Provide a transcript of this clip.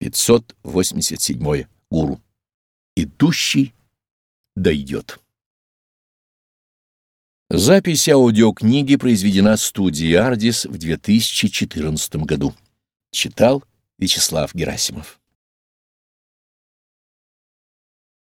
587. Гуру. Идущий дойдет. Запись аудиокниги произведена студией «Ардис» в 2014 году. Читал Вячеслав Герасимов.